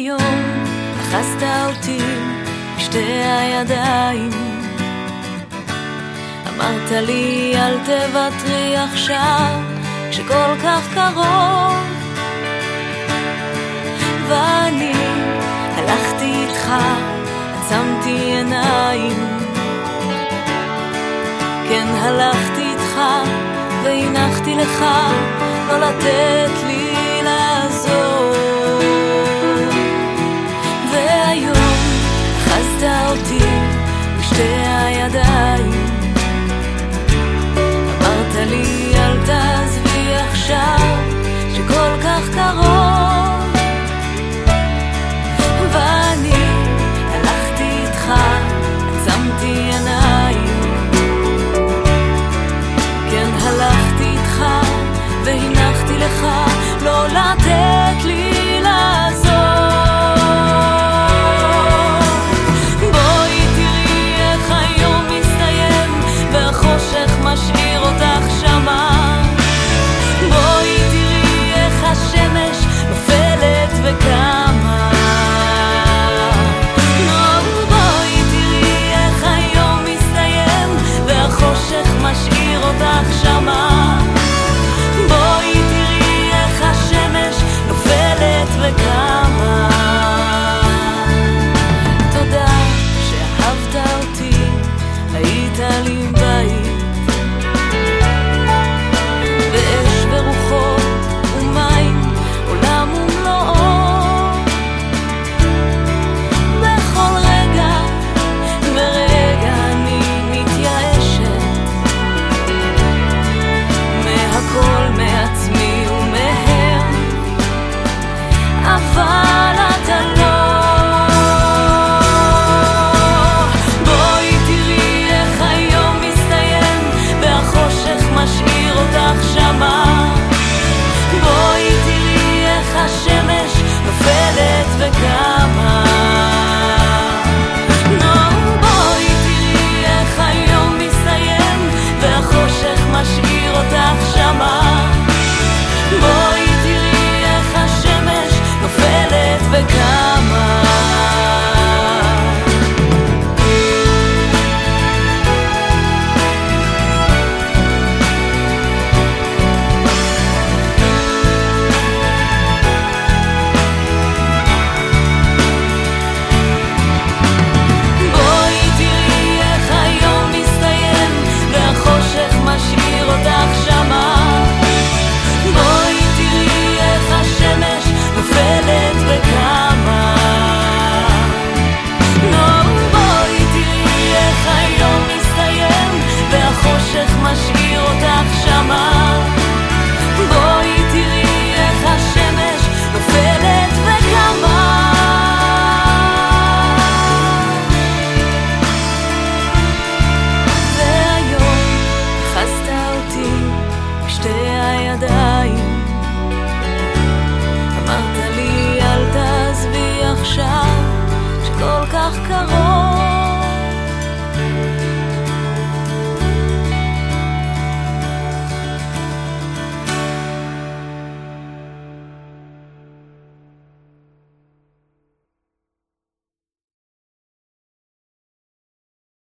היום אחזת אותי בשתי הידיים. אמרת לי אל תוותרי עכשיו כשכל כך קרוב. ואני הלכתי איתך עצמתי עיניים. כן הלכתי איתך והנחתי לך לא לתת לי משאיר אותך